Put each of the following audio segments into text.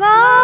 The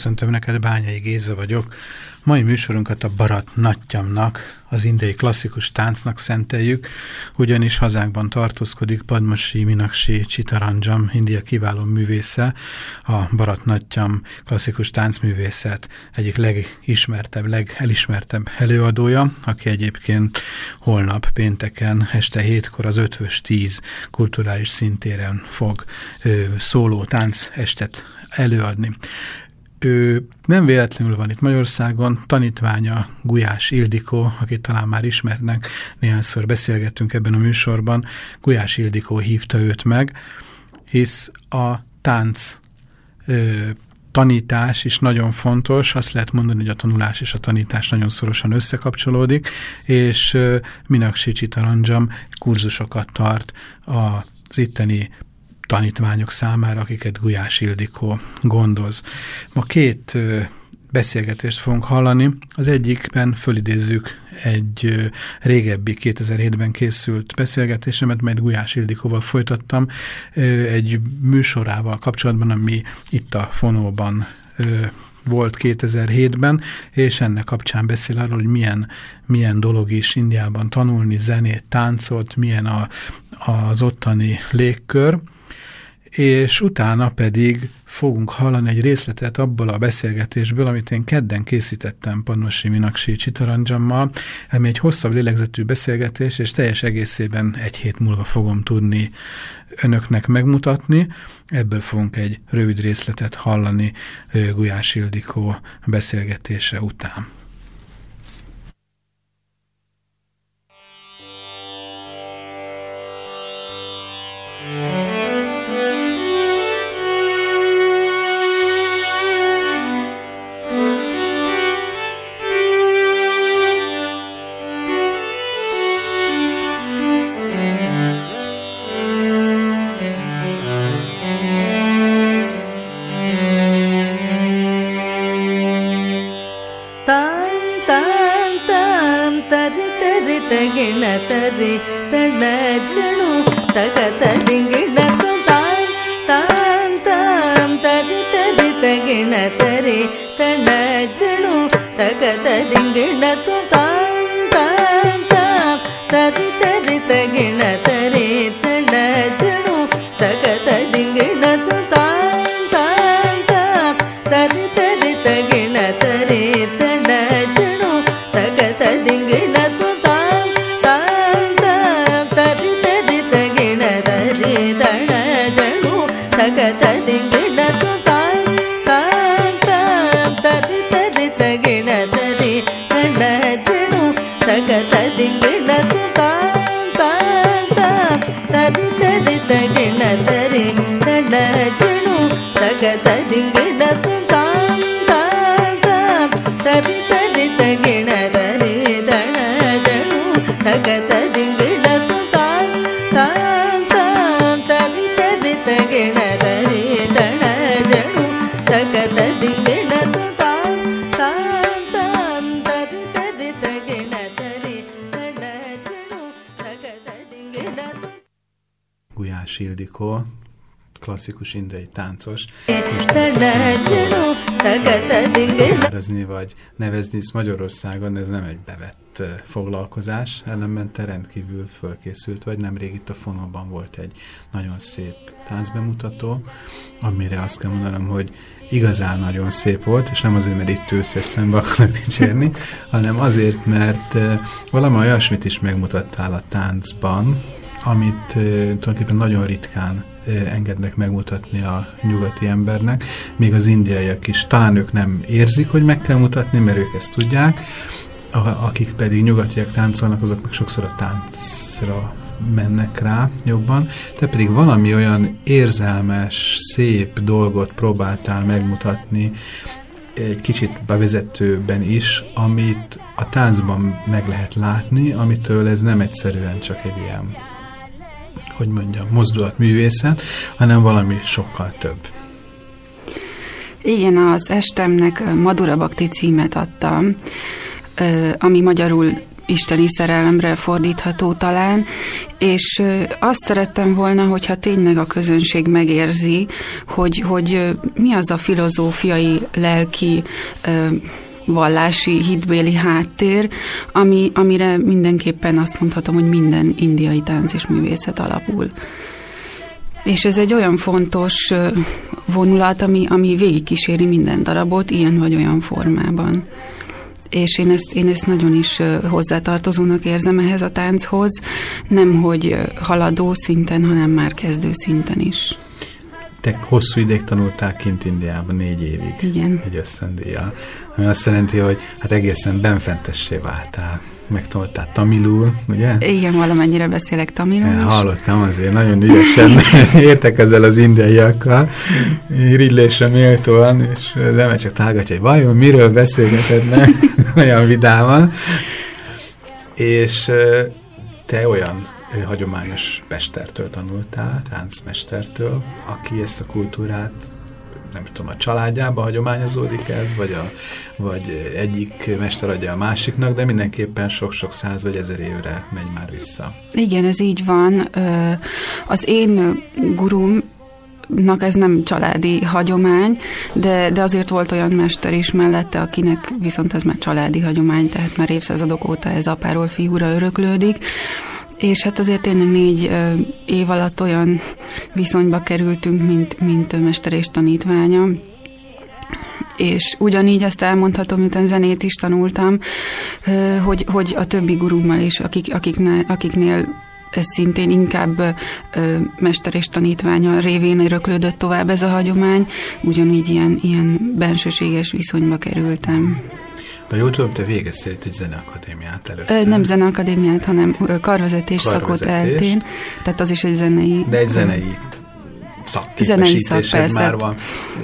Köszöntöm neked, Bányai Géza vagyok. Mai műsorunkat a Barat Nattyamnak, az indiai klasszikus táncnak szenteljük, ugyanis hazánkban tartózkodik Padmasi Minaksi Chitaranjam, India kiváló művésze, a Barat Nattyam klasszikus táncművészet egyik legismertebb, legelismertebb előadója, aki egyébként holnap pénteken este hétkor az Ötvös 10 kulturális szintéren fog ö, szóló tánc estet előadni. Ő nem véletlenül van itt Magyarországon, tanítványa Gulyás Ildikó, akit talán már ismernek, néhányszor beszélgettünk ebben a műsorban, Gulyás Ildikó hívta őt meg, hisz a tánc ö, tanítás is nagyon fontos, azt lehet mondani, hogy a tanulás és a tanítás nagyon szorosan összekapcsolódik, és Minaksi Csitaranjam kurzusokat tart az itteni tanítványok számára, akiket Gulyás Ildikó gondoz. Ma két beszélgetést fogunk hallani. Az egyikben fölidézzük egy régebbi 2007-ben készült beszélgetésemet, mert Gulyás Ildikóval folytattam egy műsorával kapcsolatban, ami itt a fonóban volt 2007-ben, és ennek kapcsán beszél arról, hogy milyen, milyen dolog is Indiában tanulni zenét, táncot, milyen a, az ottani légkör, és utána pedig fogunk hallani egy részletet abból a beszélgetésből, amit én kedden készítettem Padmasi Minaksi Csitaranjammal, ami egy hosszabb lélegzetű beszélgetés, és teljes egészében egy hét múlva fogom tudni önöknek megmutatni. Ebből fogunk egy rövid részletet hallani Gulyás Ildikó beszélgetése után. ತಾಂ ತಗಿಣ ತರಿ ತಣ ಜಣು ತಗ ತದಿಂಗಿಣ ತಾಂ ತಾನ್ ತಾನ್ ತರಿ ತರಿ ತಗಿಣ ತರಿ ತಗ ತಾಂ ததுங்கிடத்து klasszikus indiai táncos. Nevezni vagy nevezni ezt Magyarországon, ez nem egy bevett foglalkozás, ellenben te rendkívül fölkészült vagy. Nemrég itt a Fonóban volt egy nagyon szép táncbemutató, amire azt kell mondanom, hogy igazán nagyon szép volt, és nem azért, mert itt ülsz és szembe akarok dicsérni, hanem azért, mert valami olyasmit is megmutattál a táncban, amit tulajdonképpen nagyon ritkán engednek megmutatni a nyugati embernek, még az indiaiak is. Talán ők nem érzik, hogy meg kell mutatni, mert ők ezt tudják, a, akik pedig nyugatiak táncolnak, azok meg sokszor a táncra mennek rá jobban. Te pedig valami olyan érzelmes, szép dolgot próbáltál megmutatni, egy kicsit bevezetőben is, amit a táncban meg lehet látni, amitől ez nem egyszerűen csak egy ilyen, hogy mondjam, mozdulatművészet, hanem valami sokkal több. Igen, az estemnek Madura Bhakti címet adtam, ami magyarul isteni szerelemre fordítható talán, és azt szerettem volna, hogyha tényleg a közönség megérzi, hogy, hogy mi az a filozófiai, lelki, vallási, hitbéli háttér, ami, amire mindenképpen azt mondhatom, hogy minden indiai tánc és művészet alapul. És ez egy olyan fontos vonulat, ami, ami végigkíséri minden darabot, ilyen vagy olyan formában. És én ezt, én ezt nagyon is hozzátartozónak érzem ehhez a tánchoz, nem hogy haladó szinten, hanem már kezdő szinten is. Te hosszú ideig tanultál kint Indiában, négy évig. Igen. Egy összendíjjal. Ami azt jelenti, hogy hát egészen benfentessé váltál. Megtanultál tamilul, ugye? Igen, valamennyire beszélek tamilul Én hallottam azért, nagyon ügyesen értek ezzel az indiaiakkal, irigylésre méltóan, és az ember csak tágatja, hogy vajon miről beszélgetednek, olyan vidáman. És te olyan ö, hagyományos mestertől tanultál, táncmestertől, aki ezt a kultúrát nem tudom, a családjába hagyományozódik ez, vagy, a, vagy egyik mester adja a másiknak, de mindenképpen sok-sok száz vagy ezer évre megy már vissza. Igen, ez így van. Az én gurumnak ez nem családi hagyomány, de, de azért volt olyan mester is mellette, akinek viszont ez már családi hagyomány, tehát már évszázadok óta ez apáról fiúra öröklődik. És hát azért tényleg négy év alatt olyan viszonyba kerültünk, mint, mint mester és tanítványa, és ugyanígy azt elmondhatom, miután zenét is tanultam, hogy, hogy a többi gurummal is, akik, akiknél, akiknél ez szintén inkább ö, mester és tanítványa révén röklődött tovább ez a hagyomány, ugyanígy ilyen, ilyen bensőséges viszonyba kerültem. Ha jól tudom, te végeztél itt egy zeneakadémiát előtte. Ö, nem zeneakadémiát, hanem karvezetés, szakot eltén, tehát az is egy zenei... De egy zenei szak, szakképesítésed persze. már van.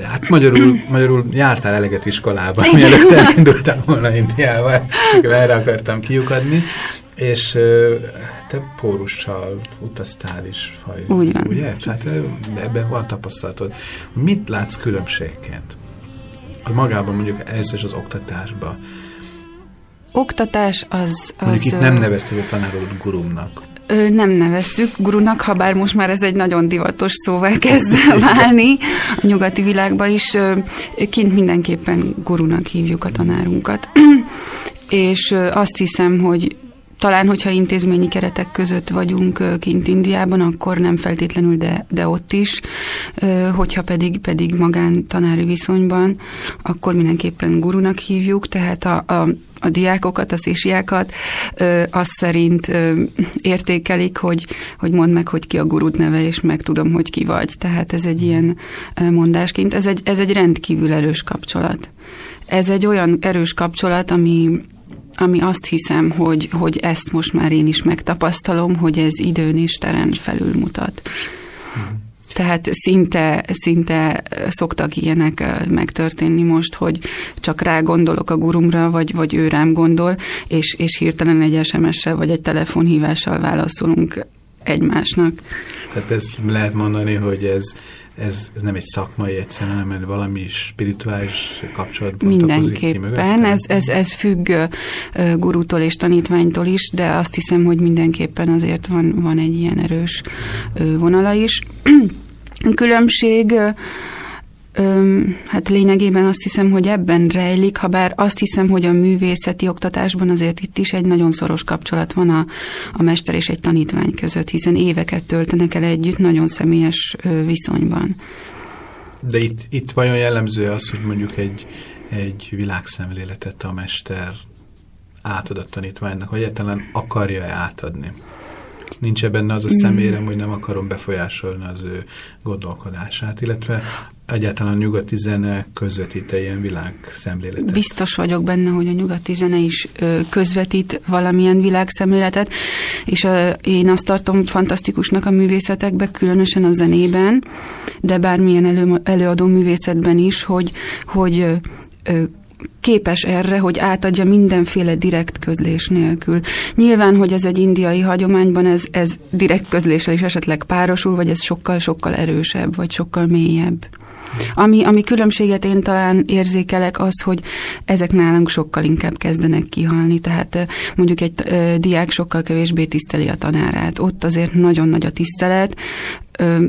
Hát magyarul, magyarul jártál eleget iskolában, mielőtt elindultál volna Indiába, erre akartam kiukadni, és te pórussal utaztál is. Ha, Úgy van. Ugye? Hát ebben van tapasztalatod. Mit látsz különbségként? A magában mondjuk először is az oktatásban. Oktatás az... az Mondjuk itt nem nevezted a tanárodat gurumnak. Ö, nem nevezzük gurunak, ha bár most már ez egy nagyon divatos szóval kezd válni a nyugati világban is. Ö, kint mindenképpen gurunak hívjuk a tanárunkat. És ö, azt hiszem, hogy talán, hogyha intézményi keretek között vagyunk kint Indiában, akkor nem feltétlenül, de, de ott is. Hogyha pedig, pedig magán tanári viszonyban, akkor mindenképpen gurunak hívjuk, tehát a, a a diákokat, a szésiákat azt szerint értékelik, hogy, hogy mondd meg, hogy ki a gurud neve, és meg tudom, hogy ki vagy. Tehát ez egy ilyen mondásként, ez egy, ez egy rendkívül erős kapcsolat. Ez egy olyan erős kapcsolat, ami, ami azt hiszem, hogy, hogy ezt most már én is megtapasztalom, hogy ez időn és teren felülmutat. Tehát szinte, szinte szoktak ilyenek megtörténni most, hogy csak rá gondolok a gurumra, vagy, vagy ő rám gondol, és, és hirtelen egy SMS-sel vagy egy telefonhívással válaszolunk egymásnak. Tehát ezt lehet mondani, hogy ez, ez, ez nem egy szakmai egyszerűen, hanem valami spirituális kapcsolatban Mindenképpen, ez, ez, ez függ gurútól és tanítványtól is, de azt hiszem, hogy mindenképpen azért van, van egy ilyen erős vonala is. Különbség Öm, hát lényegében azt hiszem, hogy ebben rejlik, ha bár azt hiszem, hogy a művészeti oktatásban azért itt is egy nagyon szoros kapcsolat van a, a mester és egy tanítvány között, hiszen éveket töltenek el együtt nagyon személyes viszonyban. De itt, itt vajon jellemző az, hogy mondjuk egy, egy világszemléletet a mester átad a tanítványnak, vagy egyáltalán akarja-e átadni? Nincs -e benne az a szemérem, hogy nem akarom befolyásolni az ő gondolkodását, illetve egyáltalán a nyugati zene közvetít-e ilyen világszemléletet? Biztos vagyok benne, hogy a nyugati zene is közvetít valamilyen világszemléletet, és én azt tartom fantasztikusnak a művészetekben, különösen a zenében, de bármilyen elő, előadó művészetben is, hogy, hogy képes erre, hogy átadja mindenféle direkt közlés nélkül. Nyilván, hogy ez egy indiai hagyományban, ez, ez direkt közléssel is esetleg párosul, vagy ez sokkal-sokkal erősebb, vagy sokkal mélyebb. Ami, ami különbséget én talán érzékelek az, hogy ezek nálunk sokkal inkább kezdenek kihalni, tehát mondjuk egy ö, diák sokkal kevésbé tiszteli a tanárát. Ott azért nagyon nagy a tisztelet, ö,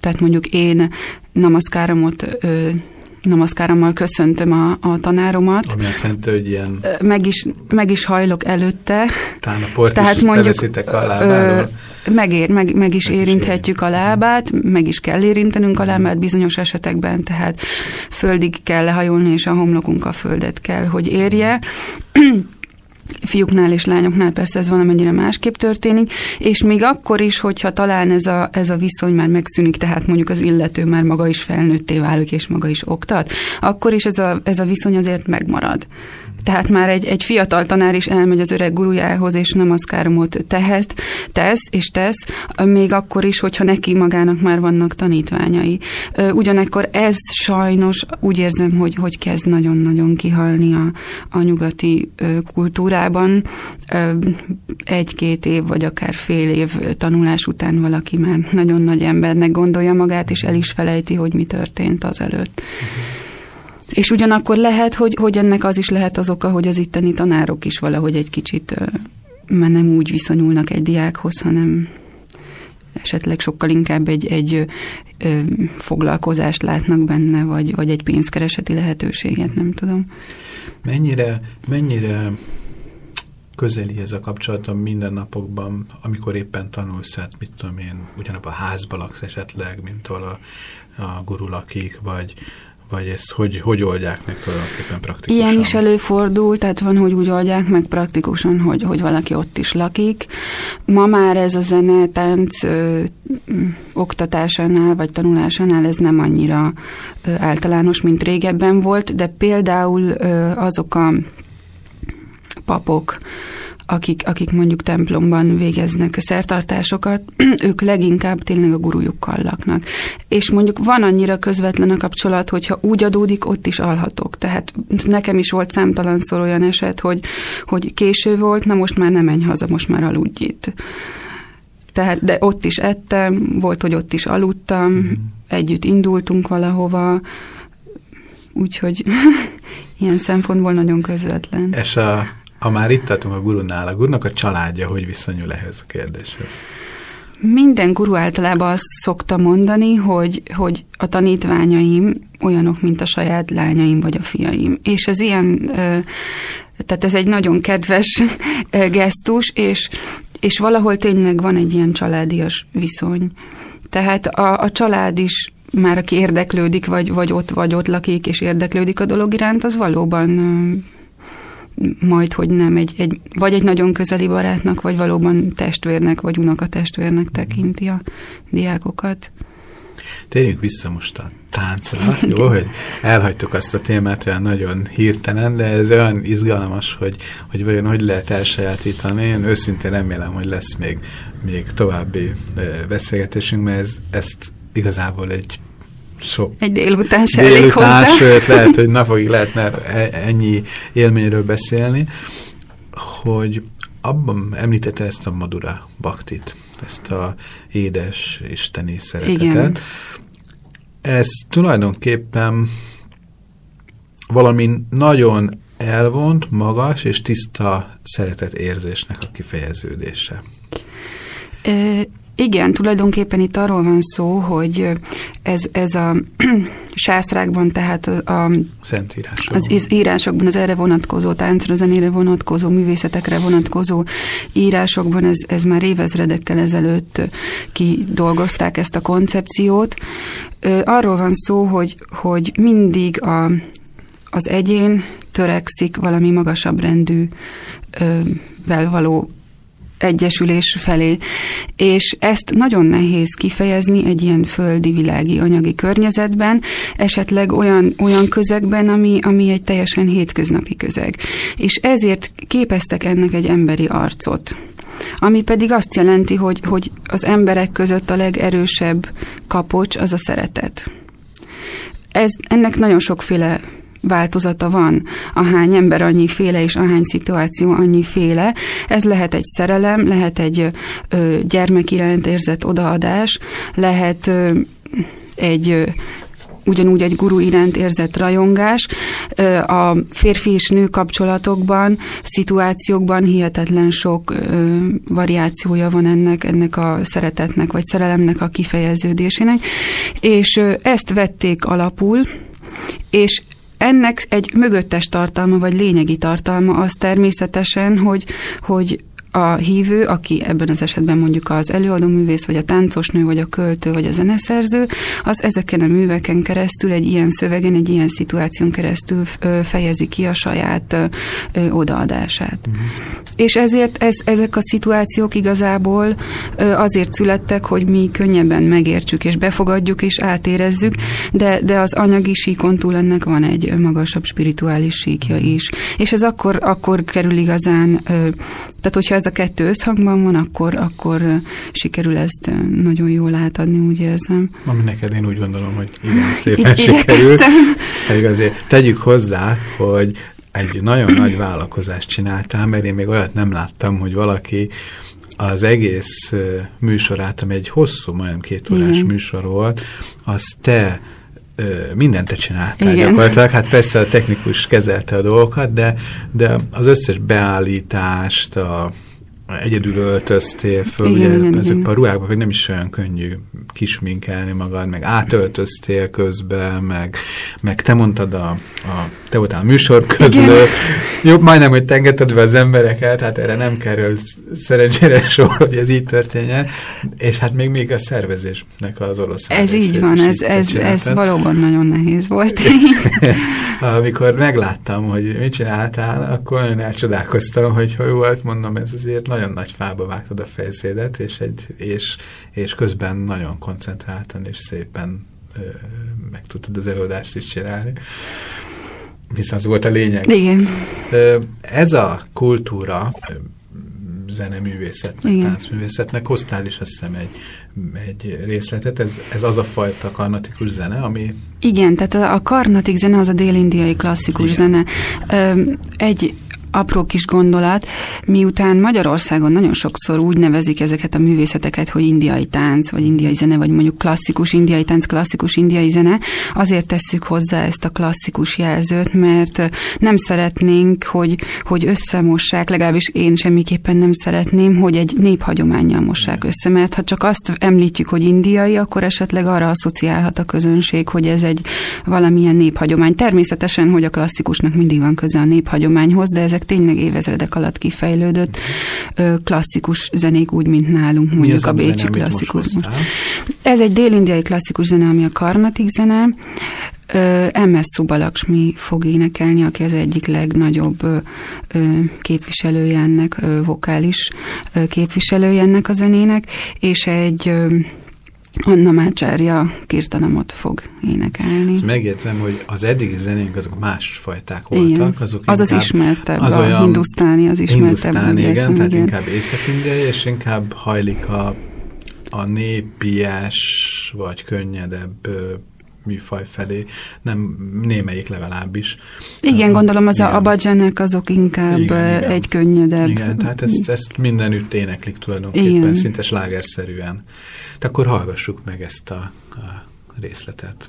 tehát mondjuk én namaszkáramot ö, namaszkárommal köszöntöm a, a tanáromat. Ami azt jelenti, hogy ilyen... Meg is, meg is hajlok előtte. Talán a port Tehát is mondjuk, a lábáról. Megér, meg, meg is meg érinthetjük is a lábát, meg is kell érintenünk a lábát bizonyos esetekben, tehát földig kell lehajolni, és a homlokunk a földet kell, hogy érje fiúknál és lányoknál persze ez valamennyire másképp történik, és még akkor is, hogyha talán ez a, ez a viszony már megszűnik, tehát mondjuk az illető már maga is felnőtté válik, és maga is oktat, akkor is ez a, ez a viszony azért megmarad. Tehát már egy, egy fiatal tanár is elmegy az öreg gurujához, és namaszkáromot tehet, tesz és tesz, még akkor is, hogyha neki magának már vannak tanítványai. Ugyanakkor ez sajnos úgy érzem, hogy, hogy kezd nagyon-nagyon kihalni a, a nyugati kultúrában. Egy-két év, vagy akár fél év tanulás után valaki már nagyon nagy embernek gondolja magát, és el is felejti, hogy mi történt azelőtt. Uh-huh. És ugyanakkor lehet, hogy, hogy ennek az is lehet az oka, hogy az itteni tanárok is valahogy egy kicsit már nem úgy viszonyulnak egy diákhoz, hanem esetleg sokkal inkább egy, egy foglalkozást látnak benne, vagy, vagy egy pénzkereseti lehetőséget, nem tudom. Mennyire, mennyire közeli ez a kapcsolat a mindennapokban, amikor éppen tanulsz, hát mit tudom én, ugyanabban a házba laksz esetleg, mint ahol a, a guru lakik, vagy, vagy ezt hogy, hogy oldják meg tulajdonképpen praktikusan? Ilyen is előfordul, tehát van, hogy úgy oldják meg praktikusan, hogy, hogy valaki ott is lakik. Ma már ez a zene, tánc ö, oktatásánál vagy tanulásánál ez nem annyira ö, általános, mint régebben volt, de például ö, azok a papok, akik, akik mondjuk templomban végeznek szertartásokat, ők leginkább tényleg a gurujukkal laknak. És mondjuk van annyira közvetlen a kapcsolat, hogyha úgy adódik, ott is alhatok. Tehát nekem is volt számtalanszor olyan eset, hogy, hogy késő volt, na most már nem menj haza, most már aludj itt. Tehát, de ott is ettem, volt, hogy ott is aludtam, mm. együtt indultunk valahova, úgyhogy ilyen szempontból nagyon közvetlen. És a ha már itt tartunk a gurunál, a gurunak a családja hogy viszonyul ehhez a kérdéshez? Minden guru általában azt szokta mondani, hogy, hogy a tanítványaim olyanok, mint a saját lányaim vagy a fiaim. És ez ilyen, tehát ez egy nagyon kedves gesztus, és, és valahol tényleg van egy ilyen családias viszony. Tehát a, a család is már aki érdeklődik, vagy, vagy ott vagy ott lakik, és érdeklődik a dolog iránt, az valóban majd, hogy nem egy, egy, vagy egy nagyon közeli barátnak, vagy valóban testvérnek, vagy unokatestvérnek tekinti a diákokat. Térjünk vissza most a táncra. Jó, hogy elhagytuk azt a témát olyan nagyon hirtelen, de ez olyan izgalmas, hogy, hogy vajon hogy lehet elsajátítani. Én őszintén remélem, hogy lesz még, még további beszélgetésünk, mert ez, ezt igazából egy sok. Egy délután se délután, elég hozzá. Sőt, lehet, hogy napokig lehetne e- ennyi élményről beszélni, hogy abban említette ezt a Madura baktit, ezt a édes isteni szeretetet. Igen. Ez tulajdonképpen valami nagyon elvont, magas és tiszta szeretetérzésnek a kifejeződése. Ö, igen, tulajdonképpen itt arról van szó, hogy ez, ez a sásztrákban, tehát a, a az írásokban, az erre vonatkozó táncra, zenére vonatkozó, művészetekre vonatkozó írásokban ez, ez már évezredekkel ezelőtt kidolgozták ezt a koncepciót. Arról van szó, hogy, hogy mindig a, az egyén törekszik valami magasabb rendű vel való egyesülés felé. És ezt nagyon nehéz kifejezni egy ilyen földi, világi, anyagi környezetben, esetleg olyan, olyan közegben, ami, ami egy teljesen hétköznapi közeg. És ezért képeztek ennek egy emberi arcot. Ami pedig azt jelenti, hogy, hogy az emberek között a legerősebb kapocs az a szeretet. Ez, ennek nagyon sokféle változata van. Ahány ember annyi féle, és ahány szituáció annyi féle. Ez lehet egy szerelem, lehet egy ö, gyermek iránt érzett odaadás, lehet ö, egy ö, ugyanúgy egy guru iránt érzett rajongás. A férfi és nő kapcsolatokban, szituációkban hihetetlen sok variációja van ennek, ennek a szeretetnek, vagy szerelemnek a kifejeződésének. És ezt vették alapul, és ennek egy mögöttes tartalma, vagy lényegi tartalma az természetesen, hogy, hogy a hívő, aki ebben az esetben mondjuk az előadó művész, vagy a táncosnő, vagy a költő, vagy a zeneszerző, az ezeken a műveken keresztül, egy ilyen szövegen, egy ilyen szituáción keresztül fejezi ki a saját odaadását. Uh-huh. És ezért ez, ezek a szituációk igazából azért születtek, hogy mi könnyebben megértsük, és befogadjuk, és átérezzük, de, de az anyagi síkon túl ennek van egy magasabb spirituális síkja is. És ez akkor, akkor kerül igazán, tehát hogyha ez a kettő összhangban van, akkor, akkor sikerül ezt nagyon jól átadni, úgy érzem. Ami neked én úgy gondolom, hogy igen, szépen sikerült. Pedig azért tegyük hozzá, hogy egy nagyon nagy vállalkozást csináltál, mert én még olyat nem láttam, hogy valaki az egész műsorát, ami egy hosszú, majdnem két órás Igen. műsor volt, azt te mindent te csináltál Igen. gyakorlatilag. Hát persze a technikus kezelte a dolgokat, de, de az összes beállítást, a egyedül öltöztél föl, Igen, ugye igen, ezek igen. a ruhákban hogy nem is olyan könnyű kisminkelni magad, meg átöltöztél közben, meg, meg te mondtad a, a te voltál a műsor közlő, jó, majdnem, hogy te engedted be az embereket, hát erre nem kerül szerencsére sor, hogy ez így történjen, és hát még még a szervezésnek az orosz Ez így van, ez, te ez, ez valóban nagyon nehéz volt. Amikor megláttam, hogy mit csináltál, akkor nagyon elcsodálkoztam, hogy hogy volt, mondom, ez azért nagyon nagy fába vágtad a fejszédet, és, egy, és, és közben nagyon koncentráltan és szépen ö, meg tudtad az előadást is csinálni. Hiszen az volt a lényeg. Igen. Ö, Ez a kultúra, zeneművészetnek, Igen. táncművészetnek, hoztál is azt hiszem egy, egy részletet, ez, ez az a fajta karnatikus zene, ami Igen, tehát a, a karnatik zene az a dél-indiai klasszikus Igen. zene. Egy apró kis gondolat, miután Magyarországon nagyon sokszor úgy nevezik ezeket a művészeteket, hogy indiai tánc, vagy indiai zene, vagy mondjuk klasszikus indiai tánc, klasszikus indiai zene, azért tesszük hozzá ezt a klasszikus jelzőt, mert nem szeretnénk, hogy, hogy összemossák, legalábbis én semmiképpen nem szeretném, hogy egy néphagyományjal mossák össze, mert ha csak azt említjük, hogy indiai, akkor esetleg arra asszociálhat a közönség, hogy ez egy valamilyen néphagyomány. Természetesen, hogy a klasszikusnak mindig van köze a néphagyományhoz, de ezek tényleg évezredek alatt kifejlődött klasszikus zenék, úgy, mint nálunk, mi mondjuk az a bécsi zene? Ez egy dél-indiai klasszikus zene, ami a karnatik zene. MS Subalakshmi fog énekelni, aki az egyik legnagyobb képviselője ennek, vokális képviselője ennek a zenének, és egy Anna Mácsárja kirtanamot fog énekelni. Ezt megjegyzem, hogy az eddigi zenénk azok más fajták voltak. Igen. Azok Az az ismertebb, az a olyan hindusztáni, az ismertebb. Hindusztáni, igen, érzem, tehát igen. inkább észak-indiai, és inkább hajlik a, a népies, vagy könnyedebb műfaj felé, nem némelyik legalábbis. Igen, gondolom az Igen. a abadzsenek azok inkább igen, igen. egy könnyedebb. Igen, tehát ezt, ezt mindenütt éneklik tulajdonképpen, Igen. szinte slágerszerűen. De akkor hallgassuk meg ezt a, a részletet.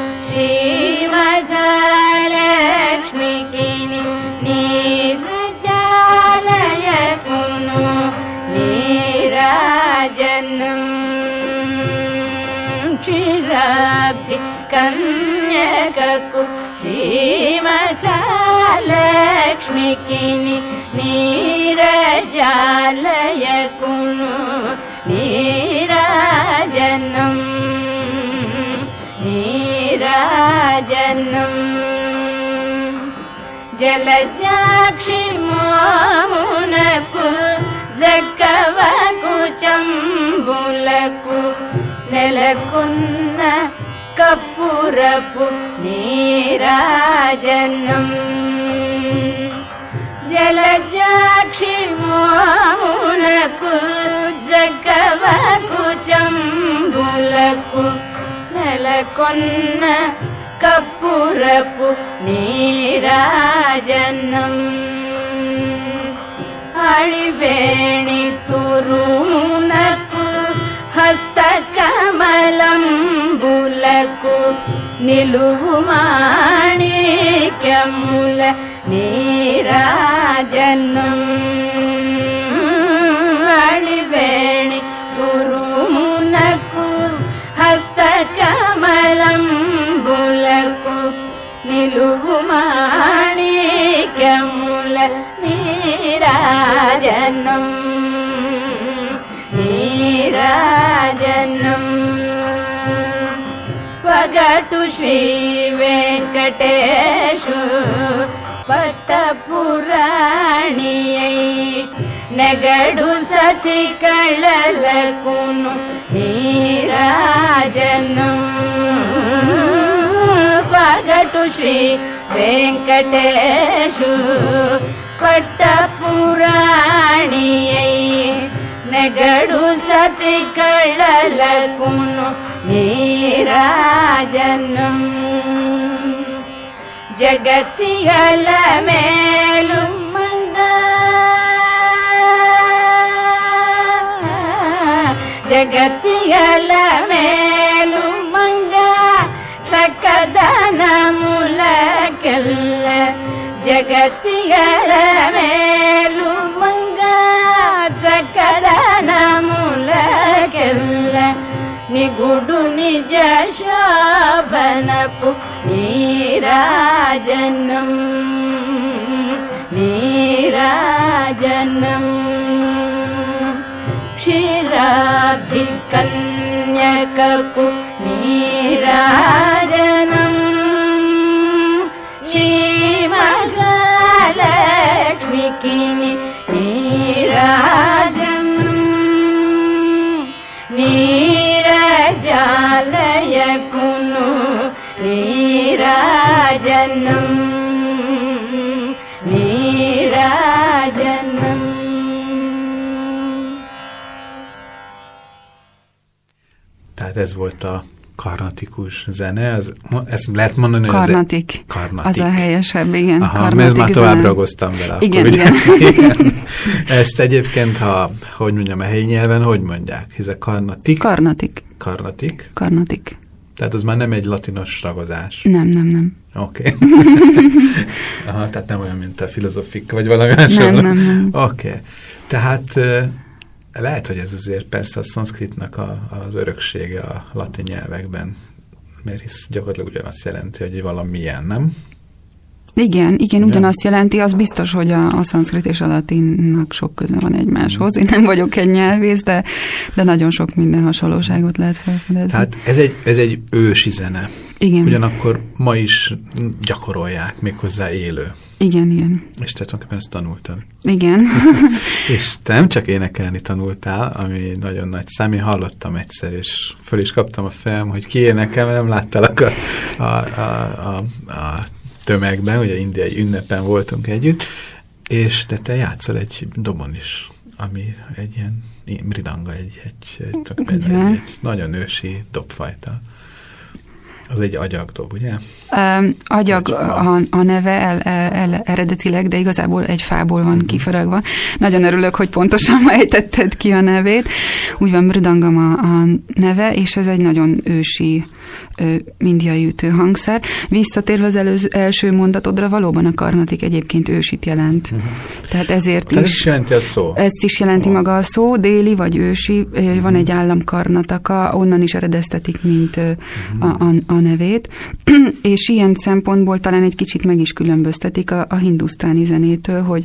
కన్యకకు శ్రీమకాలక్ష్మికిని నీరజాలయకును నీరాజనం నీరాజనం జలజాక్షి మామునకు జగ్గవకు చంబులకు నెలకున్న कपुरपु नीराजनम्। जलजाक्षि मामुनकु जगवकुचम्बुलकु नलकोन्न कपुरपु नीराजनम्। अळिवेणि कपूरपु హస్తకమలంబులకు నిలువు మాణిక్యముల నీరాజనం అళివేణి తురుమునకు హస్తకమలంబులకు నిలువు మాణిక్యముల నీరాజనం राजनम् पगटु श्री वेङ्कटेशु पट्ट पुराणी नगु सधिक हीरा जनुगु श्री वेङ्कटेश पट्टपुराणियै ನೆಗಳು ಸತಿ ಕಳ್ಳಲಕುನು ನೀರಾಜನು ಜಗತ್ತಿಯಲ ಮೇಲು ಮಂದ. ಜಗತ್ತಿಯಲ ಮೇಲು ಮಂಗ. ಸಕದನ ಮೂಲಕಲ್ಲ मङ्गतिलु मङ्गतिल నిగుడు నిజ శోభనపు నీరాజనం నీరాజనం క్షీరాబ్ధి కన్యకకు నీరాజనం శ్రీమహాలక్ష్మికి నీరాజనం ليكن نيراجنم نيراجنم Tehát ez volt a karnatikus zene, az, ezt lehet mondani, hogy Karnatik. Ez karnatik. Az a helyesebb, igen. Aha, karnatik mert ez már tovább zene. ragoztam vele. Igen, ugye? igen. igen. Ezt egyébként, ha, hogy mondjam, a helyi nyelven, hogy mondják? Hisz a karnatik, Karnatik. karnatik, Karnatik. tehát az már nem egy latinos ragozás. Nem, nem, nem. Oké. Okay. Aha, tehát nem olyan, mint a filozofik, vagy valami hasonló. nem, nem. Oké. Okay. Tehát lehet, hogy ez azért persze a szanszkritnak a, az öröksége a latin nyelvekben, mert hisz gyakorlatilag ugyanazt jelenti, hogy valamilyen, nem? Igen, igen, ugyanazt jelenti, az biztos, hogy a, a szanszkrit és a latinnak sok köze van egymáshoz. Én nem vagyok egy nyelvész, de, de nagyon sok minden hasonlóságot lehet felfedezni. Tehát ez egy, ez egy ősi zene. igen, Ugyanakkor ma is gyakorolják, méghozzá élő. Igen, igen, És te tulajdonképpen ezt tanultad. igen. És te nem csak énekelni tanultál, ami nagyon nagy szám, én hallottam egyszer, és föl is kaptam a fejem, hogy ki énekel, mert nem láttalak a, a, a, a, a tömegben, ugye indiai ünnepen voltunk együtt, és de te játszol egy dobon is, ami egy ilyen mridanga, egy, egy, egy, egy, egy, egy nagyon ősi dobfajta. Az egy agyagdob, ugye? Um, agyag a, a neve el, el, eredetileg, de igazából egy fából Mhm. van kifaragva. Nagyon örülök, hogy pontosan ejtetted ki a nevét. Úgy van, Mridangam a, a neve, és ez egy nagyon ősi ö, indiai ütőhangszer. Visszatérve az előző, első mondatodra, valóban a karnatik egyébként ősit jelent. Tehát ezért Tehát ez is... is jelenti a szó. Ezt is jelenti Ó. maga a szó, déli vagy ősi, ö, van egy államkarnataka, onnan is eredeztetik, mint a, a, a nevét, és ilyen szempontból talán egy kicsit meg is különböztetik a, a hindusztáni zenétől, hogy,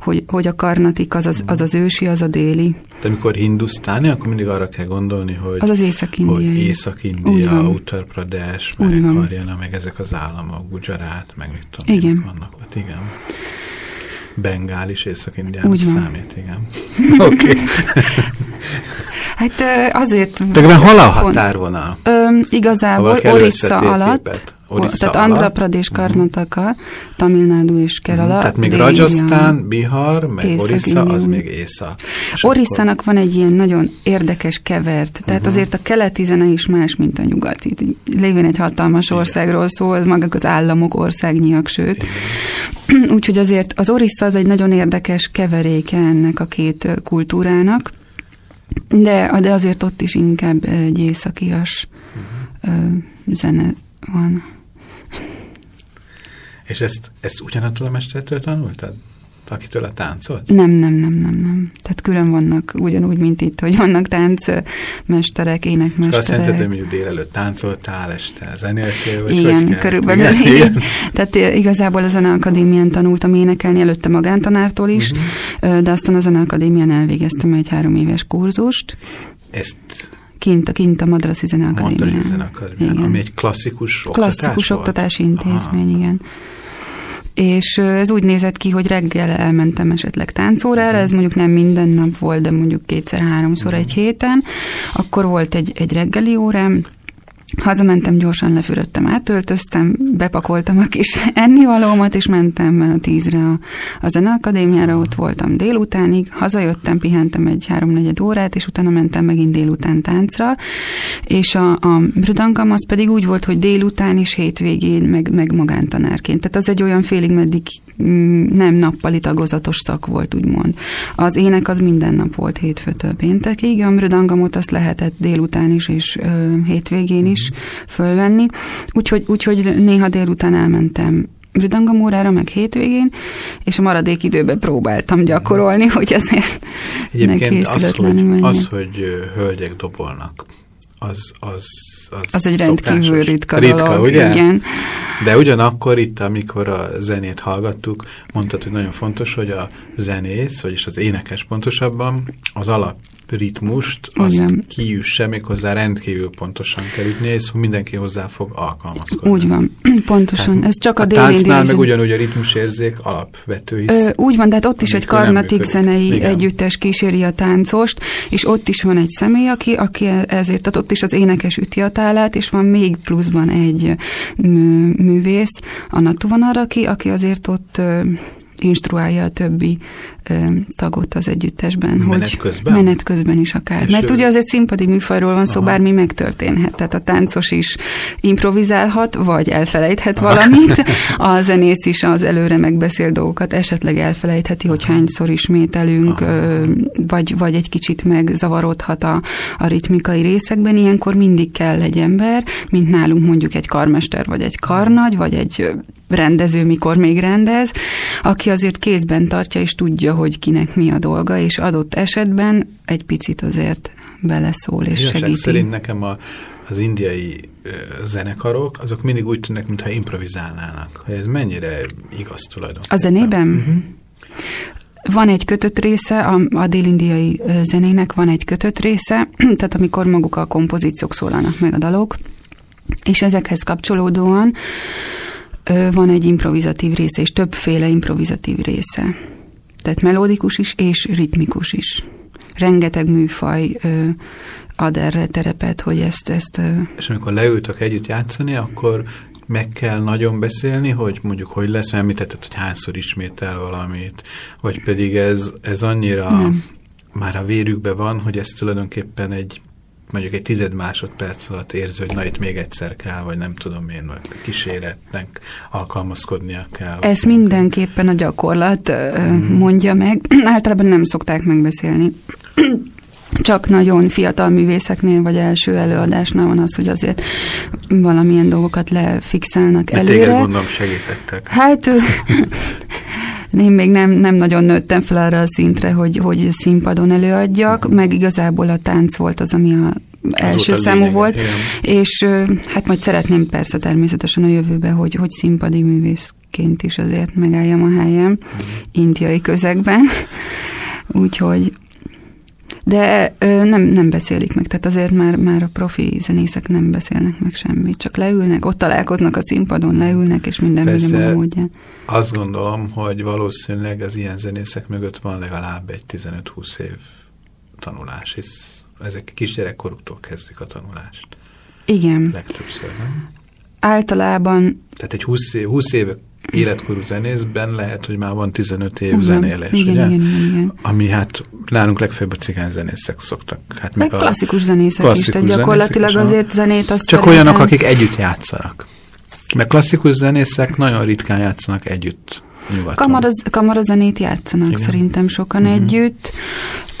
hogy, hogy a karnatik az az, az az ősi, az a déli, De amikor hindusztáni, akkor mindig arra kell gondolni, hogy, az az észak-indiai. Észak-India. Uttar Pradesh, meg. Haryana, meg ezek az államok, Gujarat, meg mit tudom, Igen. vannak ott, igen. Bengál is Észak-Indiának számít, igen. Oké. Hát azért... A font- határvonal? Ö, igazából Orissa alatt, Orissa tehát. Andhra Pradesh, Karnataka, Tamil Nadu és Kerala. Tehát még Rajasztán, Bihar, meg. Orissa, az még észak. És Orisszának van egy ilyen nagyon érdekes kevert, tehát Mhm. uh-huh. azért a keleti zene is más, mint a nyugati. Lévén egy hatalmas Igen. országról szól, maguk az államok országnyiak, sőt. Úgyhogy azért az Orissa az egy nagyon érdekes keveréke ennek a két kultúrának, de, de azért ott is inkább egy északias Mhm. ö, zene van. És ezt, ezt ugyanattól a mestertől tanultad? Akitől a táncot? Nem, nem, nem, nem, nem. Tehát külön vannak, ugyanúgy, mint itt, hogy vannak táncmesterek, És azt énekmesterek. jelenti, hogy mondjuk délelőtt táncoltál, este zenéltél, vagy hogy Igen, kell? körülbelül Igen, igen. Tehát eh, igazából a Zeneakadémián tanultam énekelni, előtte magántanártól is, uh-huh. de aztán a Zeneakadémián elvégeztem egy három éves kurzust, Ezt kint, kint a Madraszi Zeneakadémián. Madrasi Zenekadémián, Igen. ami egy klasszikus Klasszikus oktatás volt? oktatási intézmény, Aha. igen. És ez úgy nézett ki, hogy reggel elmentem esetleg táncórára, ez mondjuk nem minden nap volt, de mondjuk kétszer-háromszor egy héten. Akkor volt egy, egy reggeli órám, Hazamentem, gyorsan lefürödtem, átöltöztem, bepakoltam a kis ennivalómat, és mentem tízre a, a zeneakadémiára, ott voltam délutánig, hazajöttem, pihentem egy háromnegyed órát, és utána mentem megint délután táncra, és a, a brudangam az pedig úgy volt, hogy délután és hétvégén, meg, meg magántanárként. Tehát az egy olyan félig meddig mm, nem nappali tagozatos szak volt, úgymond. Az ének az minden nap volt hétfőtől péntekig, a mrödangamot azt lehetett délután is és ö, hétvégén is fölvenni, úgyhogy, úgyhogy néha délután elmentem mridangam órára, meg hétvégén, és a maradék időben próbáltam gyakorolni, hogy azért ne Egyébként az, hogy, menjek. az, hogy hölgyek dobolnak, az, az, az, Az egy rendkívül szokásos. ritka, ritka dolog, ugye? igen. De ugyanakkor itt, amikor a zenét hallgattuk, mondtad, hogy nagyon fontos, hogy a zenész, vagyis az énekes pontosabban, az alapritmust azt Igen. kiüsse, méghozzá rendkívül pontosan kell ütni, és mindenki hozzá fog alkalmazkodni. Úgy van, pontosan. Ez csak a, a táncnál meg ugyanúgy a ritmusérzék alapvető, hisz Ö, úgy van, de hát ott is egy karnatik zenei Igen. együttes kíséri a táncost, és ott is van egy személy, aki, aki ezért, tehát ott is az énekes üti a tálát, és van még pluszban egy mű, művész, Anna Tuvanar, aki, aki azért ott instruálja a többi ö, tagot az együttesben. Menet hogy közben? Menet közben is akár. És Mert ő- ugye azért színpadi műfajról van szó, Aha. bármi megtörténhet. Tehát a táncos is improvizálhat, vagy elfelejthet valamit. A zenész is az előre megbeszélt dolgokat esetleg elfelejtheti, hogy hányszor ismételünk, Aha. ö, vagy, vagy egy kicsit megzavarodhat a, a ritmikai részekben. Ilyenkor mindig kell egy ember, mint nálunk mondjuk egy karmester, vagy egy karnagy, vagy egy rendező, mikor még rendez, aki azért kézben tartja, és tudja, hogy kinek mi a dolga, és adott esetben egy picit azért beleszól és Igazság segíti. szerint nekem a, az indiai zenekarok, azok mindig úgy tűnnek, mintha improvizálnának. Ez mennyire igaz tulajdonképpen? A zenében? Van egy kötött része, a, a dél-indiai zenének van egy kötött része, tehát amikor maguk a kompozíciók szólalnak meg a dalok, és ezekhez kapcsolódóan van egy improvizatív része, és többféle improvizatív része. Tehát melódikus is, és ritmikus is. Rengeteg műfaj ad erre terepet, hogy ezt, ezt És amikor leültök együtt játszani, akkor meg kell nagyon beszélni, hogy mondjuk hogy lesz, mert említetted, hogy hányszor ismétel valamit, vagy pedig ez, ez annyira Nem. már a vérükbe van, hogy ez tulajdonképpen egy mondjuk egy tized másodperc alatt érzi, hogy na itt még egyszer kell, vagy nem tudom én, vagy kíséretnek alkalmazkodnia kell. Ez mindenképpen a gyakorlat ö, Mhm. mondja meg. Általában nem szokták megbeszélni. Csak nagyon fiatal művészeknél, vagy első előadásnál van az, hogy azért valamilyen dolgokat lefixálnak De téged előre. gondolom segítettek. Hát én még nem, nem nagyon nőttem fel arra a szintre, hogy, hogy színpadon előadjak, meg igazából a tánc volt az, ami a első a számú lényege, volt, igen. és hát majd szeretném persze természetesen a jövőbe, hogy, hogy színpadi művészként is azért megálljam a helyem indiai közegben. Úgyhogy de ö, nem, nem beszélik meg, tehát azért már, már a profi zenészek nem beszélnek meg semmit, csak leülnek, ott találkoznak a színpadon, leülnek, és minden minden módján. Azt gondolom, hogy valószínűleg az ilyen zenészek mögött van legalább egy 15-20 év tanulás, hisz ezek kisgyerekkoruktól kezdik a tanulást. Igen, Legtöbbször, nem? általában Tehát egy 20 év, 20 éve életkorú zenészben lehet, hogy már van 15 év igen, zenélés, igen, ugye? igen, igen, igen. Ami hát nálunk legfeljebb a cigány zenészek szoktak. Hát Meg a klasszikus zenészek klasszikus is, tehát gyakorlatilag zenészek azért zenét azt Csak szerintem- olyanok, akik együtt játszanak. Mert klasszikus zenészek nagyon ritkán játszanak együtt. Kamaroz, kamarazenét játszanak Igen. Szerintem sokan Mhm. uh-huh. együtt.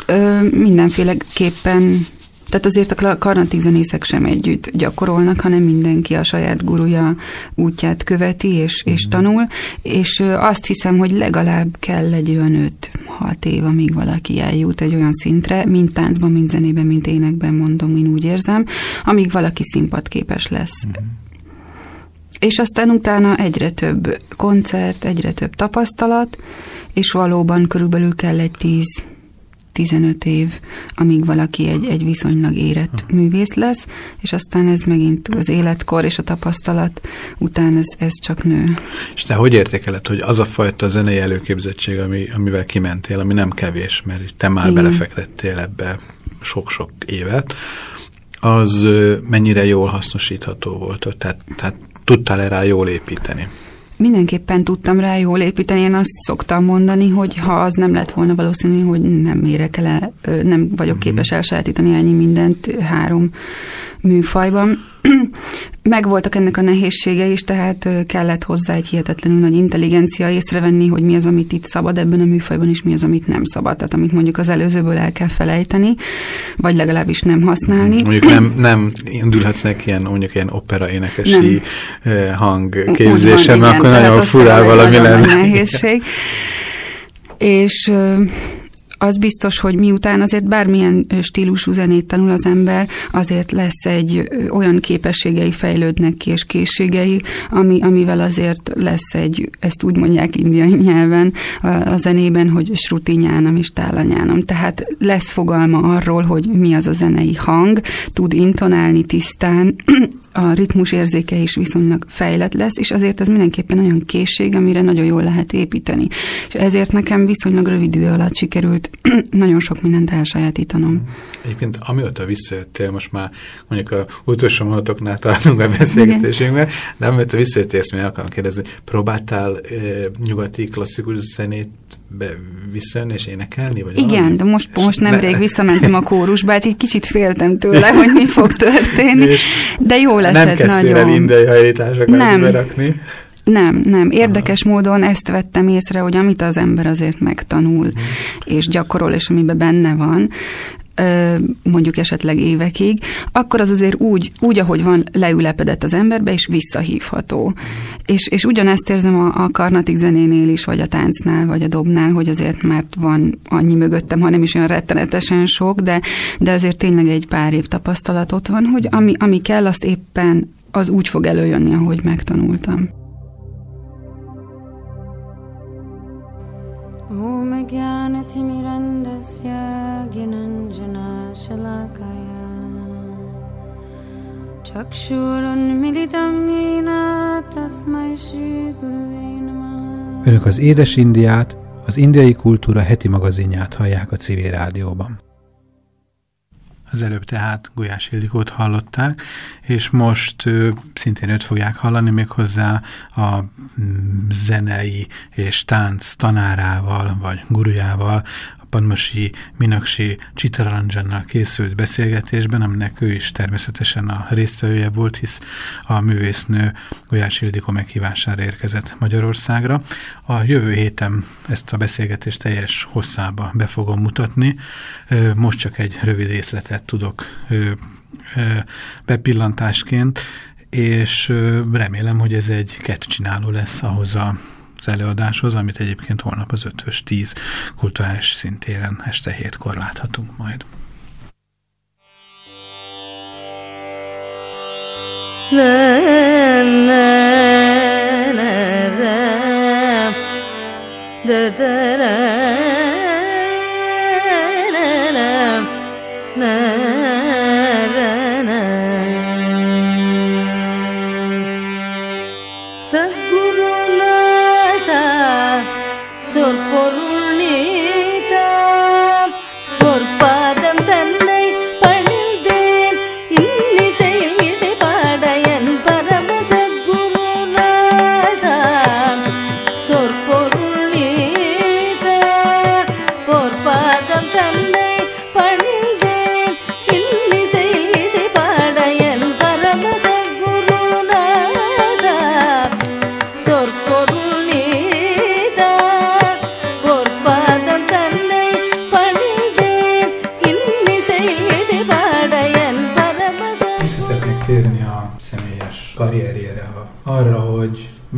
Ö, mindenféleképpen, tehát azért a karnatik zenészek sem együtt gyakorolnak, hanem mindenki a saját guruja útját követi és, és Mhm. tanul, és azt hiszem, hogy legalább kell egy olyan 5-6 év, amíg valaki eljut egy olyan szintre, mint táncban, mint zenében, mint énekben, mondom, én úgy érzem, amíg valaki színpadképes lesz. Mhm. És aztán utána egyre több koncert, egyre több tapasztalat, és valóban körülbelül kell egy 10 15 év, amíg valaki egy, egy viszonylag érett művész lesz, és aztán ez megint az életkor és a tapasztalat után ez, ez csak nő. És te hogy értékeled, hogy az a fajta zenei előképzettség, ami, amivel kimentél, ami nem kevés, mert te már Igen. belefektettél ebbe sok-sok évet, az mennyire jól hasznosítható volt, tehát, tehát tudtál-e rá jól építeni? Mindenképpen tudtam rá jól építeni, én azt szoktam mondani, hogy ha az nem lett volna valószínű, hogy nem érek el, nem vagyok képes elsajátítani ennyi mindent három műfajban. Megvoltak ennek a nehézsége is, tehát kellett hozzá egy hihetetlenül nagy intelligencia észrevenni, hogy mi az, amit itt szabad ebben a műfajban, és mi az, amit nem szabad. Tehát amit mondjuk az előzőből el kell felejteni, vagy legalábbis nem használni. Mondjuk nem, nem indulhatsz neki ilyen, mondjuk ilyen opera énekesi ö, hangképzése, mert akkor nagyon furá valami lenne. nehézség. És az biztos, hogy miután azért bármilyen stílusú zenét tanul az ember, azért lesz egy olyan képességei fejlődnek ki, és készségei, ami, amivel azért lesz egy, ezt úgy mondják indiai nyelven a, a zenében, hogy srutinyánam és tálanyánam. Tehát lesz fogalma arról, hogy mi az a zenei hang, tud intonálni tisztán, a ritmus érzéke is viszonylag fejlett lesz, és azért ez mindenképpen olyan készség, amire nagyon jól lehet építeni. És ezért nekem viszonylag rövid idő alatt sikerült nagyon sok mindent elsajátítanom. Egyébként amióta visszajöttél, most már mondjuk a utolsó mondatoknál tartunk a beszélgetésünkben, de amióta visszajöttél, ezt még akarom kérdezni, próbáltál e, nyugati klasszikus zenét be visszajönni és énekelni? Vagy Igen, valami? de most, most ne- nemrég visszamentem a kórusba, hát egy kicsit féltem tőle, hogy mi fog történni, de jól Nem kezdtél nagyon. el indiai hajlításokat Nem. berakni? Nem, nem. Érdekes módon ezt vettem észre, hogy amit az ember azért megtanul, és gyakorol, és amiben benne van, mondjuk esetleg évekig, akkor az azért úgy, úgy ahogy van, leülepedett az emberbe, és visszahívható. És, és ugyanezt érzem a, a karnatik zenénél is, vagy a táncnál, vagy a dobnál, hogy azért már van annyi mögöttem, ha nem is olyan rettenetesen sok, de, de azért tényleg egy pár év tapasztalat van, hogy ami, ami kell, azt éppen az úgy fog előjönni, ahogy megtanultam. ॐ ज्ञानतिमिरन्दस्य ज्ञानञ्जनशलाकया चक्षुरुन्मिलितं येन तस्मै श्रीगुरुवे नमः Önök az Édes Indiát, az indiai kultúra heti magazinját hallják a civil rádióban. Az előbb tehát Gulyás Ildikót hallották, és most ö, szintén őt fogják hallani méghozzá a mm, zenei és tánc tanárával, vagy gurujával, a Padmasi Minaksi Csitaranjannal készült beszélgetésben, aminek ő is természetesen a résztvevője volt, hisz a művésznő Gulyás Ildikó meghívására érkezett Magyarországra. A jövő héten ezt a beszélgetést teljes hosszába be fogom mutatni. Most csak egy rövid részletet tudok bepillantásként, és remélem, hogy ez egy kettcsináló lesz ahhoz a az előadáshoz, amit egyébként holnap az 5 10 kulturális szintéren este hétkor láthatunk majd. Na, na, na, ra, da, da, ra, na, na, na, na.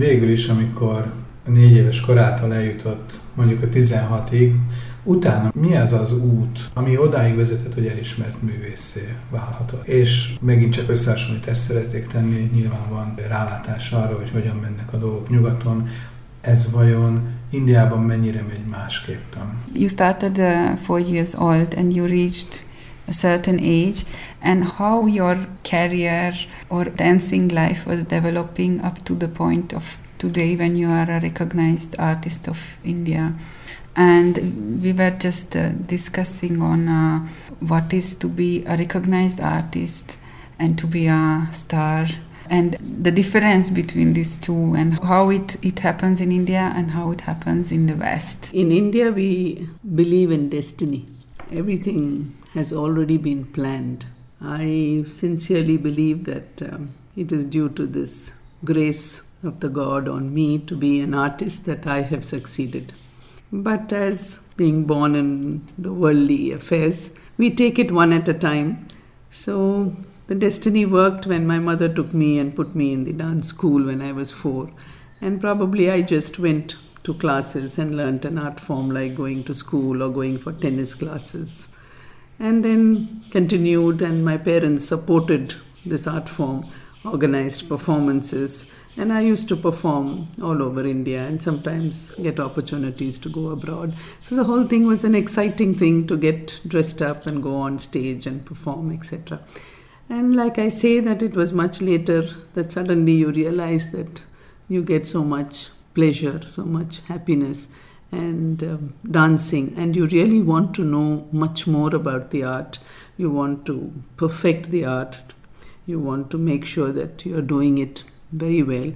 Végül is, amikor négy éves korától eljutott mondjuk a 16-ig, utána mi az az út, ami odáig vezetett, hogy elismert művészé válhatott. És megint csak összehasonlítást szeretnék tenni, nyilván van rálátás arra, hogy hogyan mennek a dolgok nyugaton, ez vajon Indiában mennyire megy másképpen? You started uh, four years old and you reached a certain age, and how your career or dancing life was developing up to the point of today when you are a recognized artist of India. And we were just uh, discussing on uh, what is to be a recognized artist and to be a star and the difference between these two and how it, it happens in India and how it happens in the West. In India, we believe in destiny. Everything has already been planned. I sincerely believe that um, it is due to this grace of the God on me to be an artist that I have succeeded. But as being born in the worldly affairs, we take it one at a time. So the destiny worked when my mother took me and put me in the dance school when I was four. And probably I just went to classes and learnt an art form like going to school or going for tennis classes. And then continued, and my parents supported this art form, organized performances, and I used to perform all over India and sometimes get opportunities to go abroad. So the whole thing was an exciting thing to get dressed up and go on stage and perform, etc. And like I say, that it was much later that suddenly you realize that you get so much pleasure, so much happiness, and um, dancing, and you really want to know much more about the art. You want to perfect the art. You want to make sure that you're doing it very well.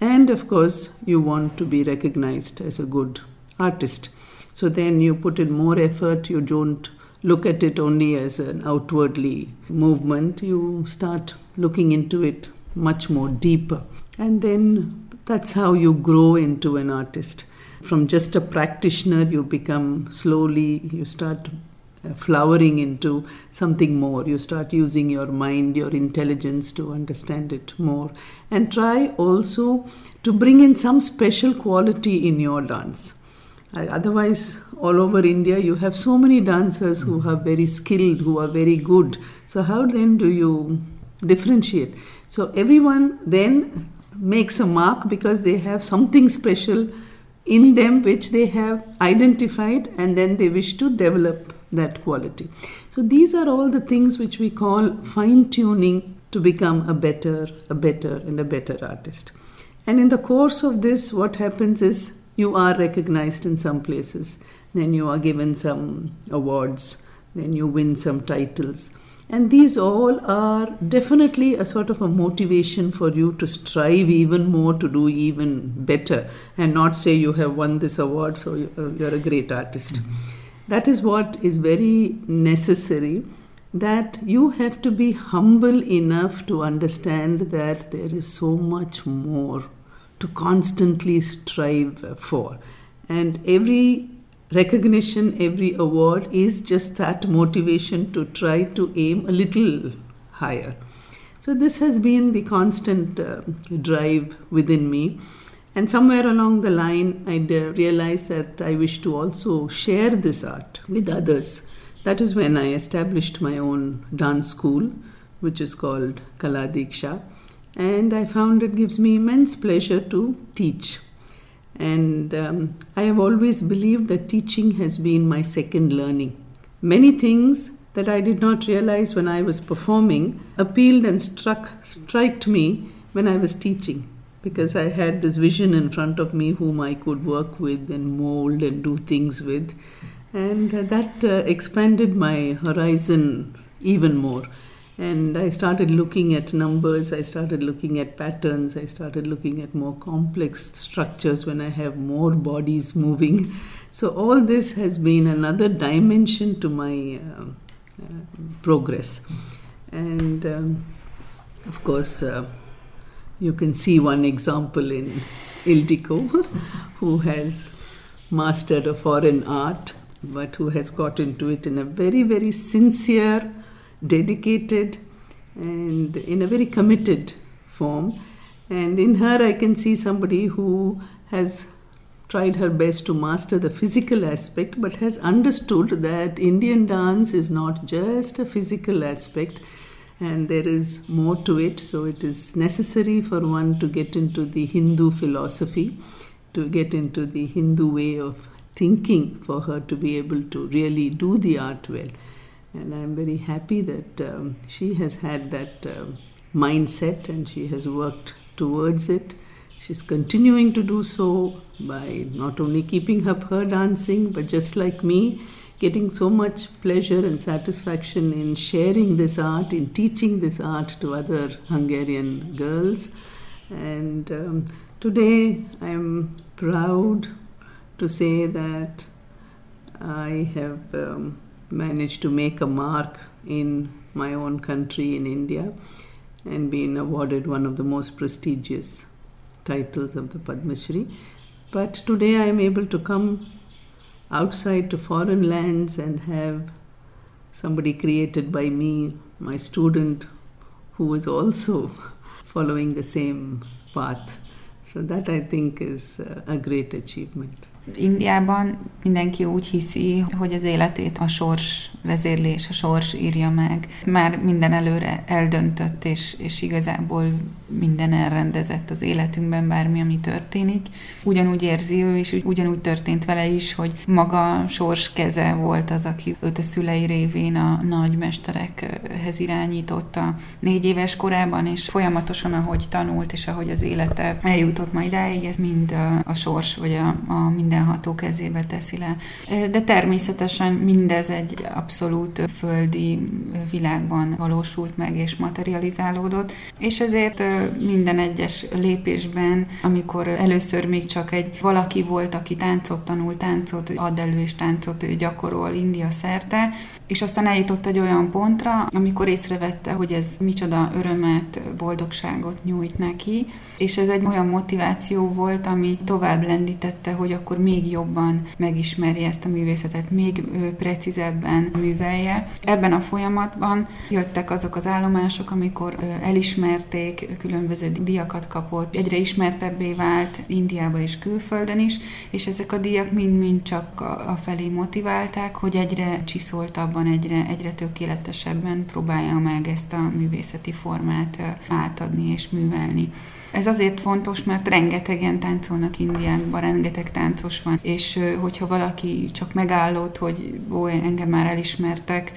And of course, you want to be recognized as a good artist. So then you put in more effort, you don't look at it only as an outwardly movement, you start looking into it much more deeper. And then that's how you grow into an artist. From just a practitioner, you become slowly, you start uh, flowering into something more. You start using your mind, your intelligence to understand it more. And try also to bring in some special quality in your dance. Uh, otherwise, all over India, you have so many dancers who are very skilled, who are very good. So, how then do you differentiate? So, everyone then makes a mark because they have something special in them which they have identified and then they wish to develop that quality. So these are all the things which we call fine tuning to become a better, a better, and a better artist. And in the course of this, what happens is you are recognized in some places, then you are given some awards, then you win some titles. And these all are definitely a sort of a motivation for you to strive even more to do even better and not say you have won this award, so you're uh, you're a great artist. Mm-hmm. That is what is very necessary that you have to be humble enough to understand that there is so much more to constantly strive for. And every recognition, every award is just that motivation to try to aim a little higher. So, this has been the constant uh, drive within me. And somewhere along the line, I uh, realized that I wish to also share this art with others. That is when I established my own dance school, which is called Kala Diksha. And I found it gives me immense pleasure to teach. And um, I have always believed that teaching has been my second learning. Many things that I did not realize when I was performing appealed and struck struck me when I was teaching because I had this vision in front of me whom I could work with and mold and do things with. And uh, that uh, expanded my horizon even more. And I started looking at numbers, I started looking at patterns, I started looking at more complex structures when I have more bodies moving. So, all this has been another dimension to my uh, uh, progress. And um, of course, uh, you can see one example in Ildiko, who has mastered a foreign art, but who has got into it in a very, very sincere, dedicated, and in a very committed form. And in her, I can see somebody who has tried her best to master the physical aspect, but has understood that Indian dance is not just a physical aspect and there is more to it. So it is necessary for one to get into the Hindu philosophy, to get into the Hindu way of thinking for her to be able to really do the art well. And I'm very happy that um, she has had that um, mindset and she has worked towards it. She's continuing to do so by not only keeping up her dancing, but just like me, getting so much pleasure and satisfaction in sharing this art, in teaching this art to other Hungarian girls. And um, today I'm proud to say that I have um, managed to make a mark in my own country in India and been awarded one of the most prestigious titles of the Padma Shri. But today I am able to come outside to foreign lands and have somebody created by me, my student, who is also following the same path. So that I think is uh, a great achievement. Indiában mindenki úgy hiszi, hogy az életét a sors vezérlés, a sors írja meg. Már minden előre eldöntött, és, és igazából minden elrendezett az életünkben, bármi, ami történik. Ugyanúgy érzi ő, és ugyanúgy történt vele is, hogy maga sors keze volt az, aki őt a szülei révén a nagymesterekhez irányította négy éves korában, és folyamatosan, ahogy tanult, és ahogy az élete eljutott majd idáig, ez mind a, a sors, vagy a, a mindenható kezébe teszi le. De természetesen mindez egy abszolút földi világban valósult meg és materializálódott, és ezért minden egyes lépésben, amikor először még csak egy valaki volt, aki táncot tanul, táncot ad elő és táncot gyakorol India szerte, és aztán eljutott egy olyan pontra, amikor észrevette, hogy ez micsoda örömet, boldogságot nyújt neki, és ez egy olyan motiváció volt, ami tovább lendítette, hogy akkor még jobban megismerje ezt a művészetet, még precízebben művelje. Ebben a folyamatban jöttek azok az állomások, amikor elismerték, különböző díjakat kapott, egyre ismertebbé vált Indiába és külföldön is, és ezek a díjak mind-mind csak a, felé motiválták, hogy egyre csiszoltabban, egyre, egyre tökéletesebben próbálja meg ezt a művészeti formát átadni és művelni. Ez azért fontos, mert rengetegen táncolnak Indiákban, rengeteg táncos van, és hogyha valaki csak megállott, hogy ó, engem már elismertek,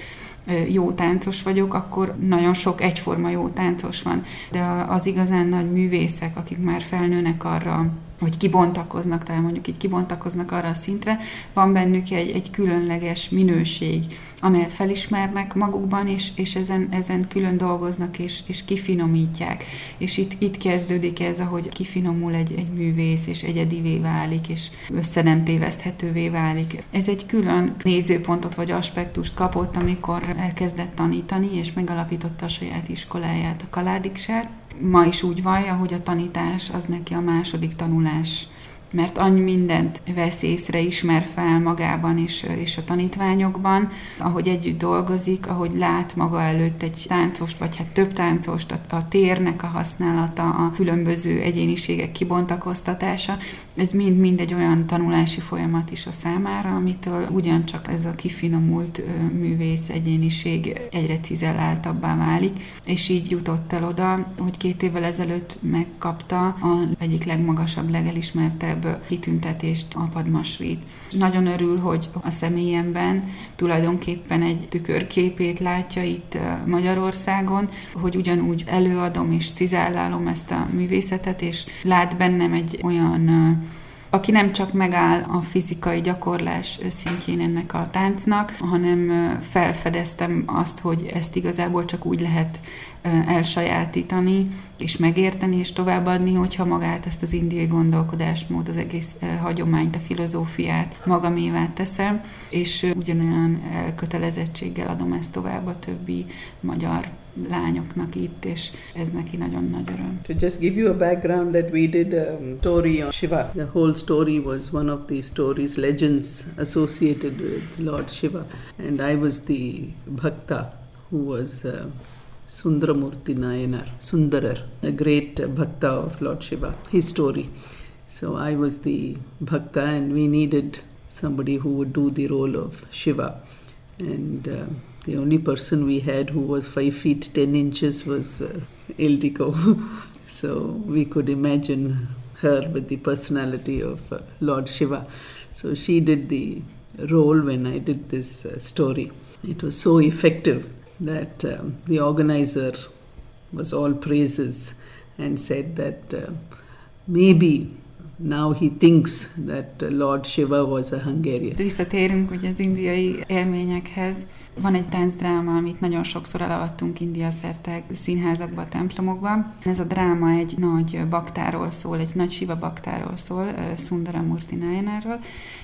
jó táncos vagyok, akkor nagyon sok egyforma jó táncos van. De az igazán nagy művészek, akik már felnőnek arra, hogy kibontakoznak, talán mondjuk így kibontakoznak arra a szintre, van bennük egy, egy különleges minőség, amelyet felismernek magukban, és, és ezen, ezen külön dolgoznak, és, és kifinomítják. És itt, itt kezdődik ez, ahogy kifinomul egy, egy művész, és egyedivé válik, és össze nem téveszthetővé válik. Ez egy külön nézőpontot vagy aspektust kapott, amikor elkezdett tanítani, és megalapította a saját iskoláját, a Kaládiksát, ma is úgy vallja, hogy a tanítás az neki a második tanulás mert annyi mindent vesz észre, ismer fel magában és, és a tanítványokban, ahogy együtt dolgozik, ahogy lát maga előtt egy táncost, vagy hát több táncost, a, a térnek a használata, a különböző egyéniségek kibontakoztatása, ez mind-mind egy olyan tanulási folyamat is a számára, amitől ugyancsak ez a kifinomult művész egyéniség egyre cizelláltabbá válik, és így jutott el oda, hogy két évvel ezelőtt megkapta a egyik legmagasabb, legelismertebb kitüntetést, a Padmasrit. Nagyon örül, hogy a személyemben tulajdonképpen egy tükörképét látja itt Magyarországon, hogy ugyanúgy előadom és cizellálom ezt a művészetet, és lát bennem egy olyan aki nem csak megáll a fizikai gyakorlás szintjén ennek a táncnak, hanem felfedeztem azt, hogy ezt igazából csak úgy lehet elsajátítani, és megérteni, és továbbadni, hogyha magát ezt az indiai gondolkodásmód, az egész hagyományt, a filozófiát magamévá teszem, és ugyanolyan elkötelezettséggel adom ezt tovább a többi magyar lányoknak itt, és ez neki nagyon nagy öröm. To just give you a background that we did a story on Shiva. The whole story was one of these stories, legends associated with Lord Shiva. And I was the bhakta who was uh, Sundaramurti Nayanar, Sundarar, a great uh, bhakta of Lord Shiva, his story. So I was the bhakta and we needed somebody who would do the role of Shiva. And uh, the only person we had who was 5 feet 10 inches was uh, Ildiko. so we could imagine her with the personality of uh, Lord Shiva. So she did the role when I did this uh, story. It was so effective that um, the organizer was all praises and said that uh, maybe now he thinks that Lord Shiva was a Hungarian. Visszatérünk ugye az indiai élményekhez. Van egy táncdráma, amit nagyon sokszor eladtunk India szerte színházakba, templomokba. Ez a dráma egy nagy baktáról szól, egy nagy siva baktáról szól, Sundaramurti Nayanarról,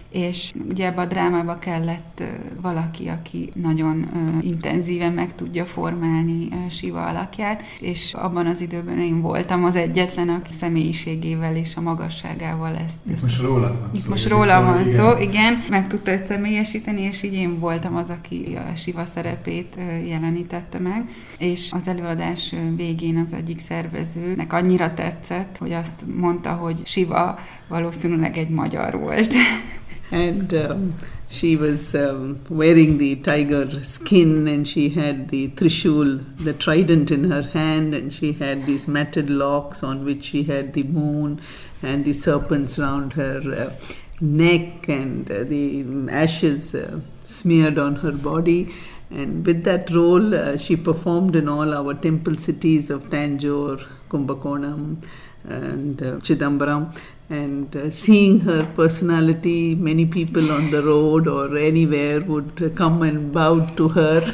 és ugye ebbe a drámába kellett valaki, aki nagyon intenzíven meg tudja formálni Siva alakját, és abban az időben én voltam az egyetlen, aki személyiségével és a magasságával ezt... Itt ezt most rólad van szó. most róla van igen. szó, igen, meg tudta ezt személyesíteni, és így én voltam az, aki a Siva szerepét jelenítette meg, és az előadás végén az egyik szervezőnek annyira tetszett, hogy azt mondta, hogy Siva valószínűleg egy magyar volt. And um, she was um, wearing the tiger skin and she had the trishul the trident in her hand and she had these matted locks on which she had the moon and the serpents round her uh, neck and uh, the ashes uh, smeared on her body. And with that role uh, she performed in all our temple cities of Tanjore, Kumbakonam and uh, Chidambaram and uh, seeing her personality many people on the road or anywhere would come and bow to her.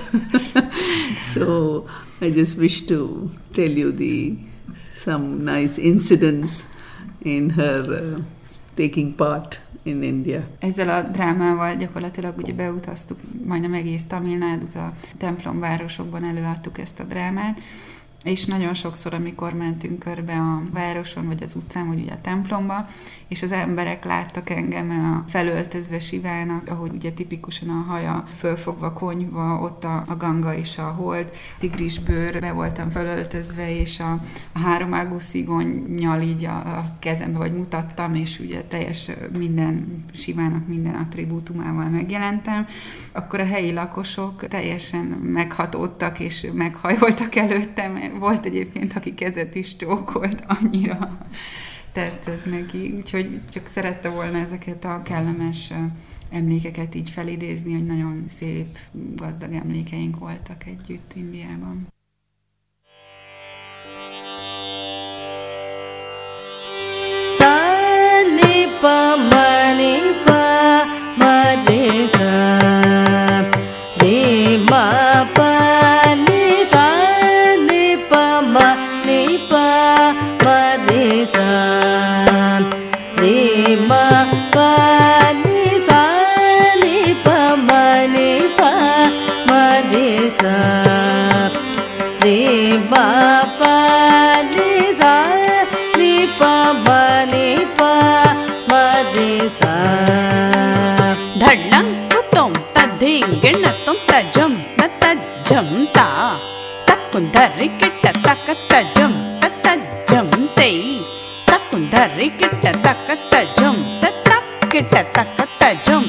So i just wish to tell you the some nice incidents in her uh, taking part in india. Ezzel a drámával gyakorlatilag ugye beutaztuk majdnem egész Tamil Nádut, a templomvárosokban előadtuk ezt a drámát, és nagyon sokszor, amikor mentünk körbe a városon, vagy az utcán, vagy ugye a templomba, és az emberek láttak engem a felöltözve sivának, ahogy ugye tipikusan a haja fölfogva, konyva, ott a, a ganga és a hold, tigrisbőr, be voltam felöltözve, és a, a háromágú szigonnyal így a, a kezembe, vagy mutattam, és ugye teljes minden sivának minden attribútumával megjelentem, akkor a helyi lakosok teljesen meghatódtak, és meghajoltak előttem, volt egyébként, aki kezet is csókolt, annyira tetszett neki. Úgyhogy csak szerette volna ezeket a kellemes emlékeket így felidézni, hogy nagyon szép, gazdag emlékeink voltak együtt Indiában. sa ni pa பா దంతా తక్కుందరి కిట్ట తక తజం తజ్జం తై తక్కుందరి కిట్ట తక తజం తక్ కిట్ట తక తజం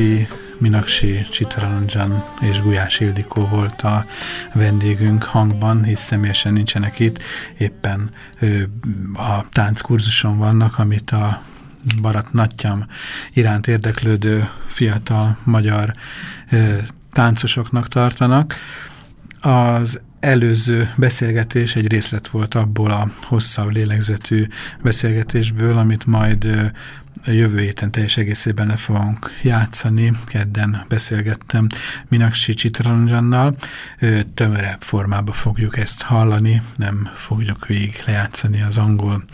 Padmasi Minaksi Csitaralanjan és Gulyás Ildikó volt a vendégünk hangban, hisz személyesen nincsenek itt, éppen a tánckurzuson vannak, amit a Barat Nattyam iránt érdeklődő fiatal magyar táncosoknak tartanak. Az előző beszélgetés egy részlet volt abból a hosszabb lélegzetű beszélgetésből, amit majd jövő héten teljes egészében le fogunk játszani. Kedden beszélgettem Minaksi Csitralanjannal. Tömörebb formában fogjuk ezt hallani, nem fogjuk végig lejátszani az angol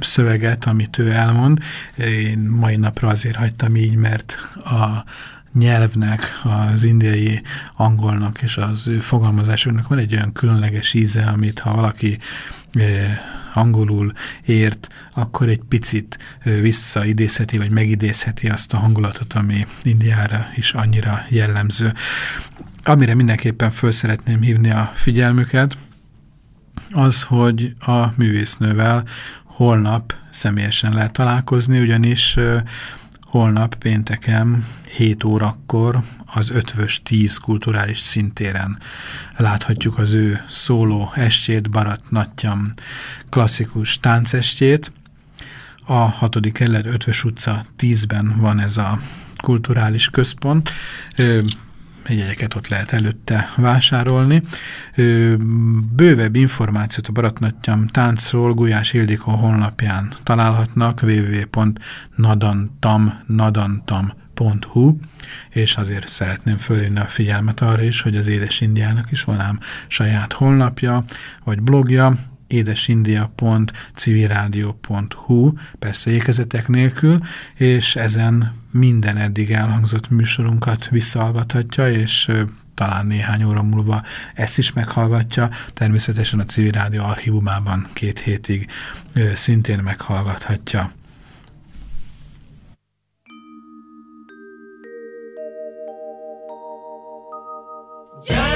szöveget, amit ő elmond. Én mai napra azért hagytam így, mert a nyelvnek, az indiai angolnak és az ő fogalmazásoknak van egy olyan különleges íze, amit ha valaki angolul ért, akkor egy picit visszaidézheti, vagy megidézheti azt a hangulatot, ami Indiára is annyira jellemző. Amire mindenképpen föl szeretném hívni a figyelmüket, az, hogy a művésznővel holnap személyesen lehet találkozni, ugyanis holnap pénteken 7 órakor az Ötvös 10 kulturális szintéren láthatjuk az ő szóló estjét, Barat Nattyam klasszikus táncestjét. A 6. kerület Ötvös utca 10-ben van ez a kulturális központ. Jegyeket ott lehet előtte vásárolni. Bővebb információt a Baratnatyam táncról Gulyás Ildikó honlapján találhatnak www.nadantam.nadantam.hu és azért szeretném fölírni a figyelmet arra is, hogy az Édes Indiának is van ám saját honlapja, vagy blogja, édesindia.civilradio.hu, persze ékezetek nélkül, és ezen minden eddig elhangzott műsorunkat visszahallgathatja, és talán néhány óra múlva ezt is meghallgatja. Természetesen a Civil Rádió archívumában két hétig szintén meghallgathatja. Az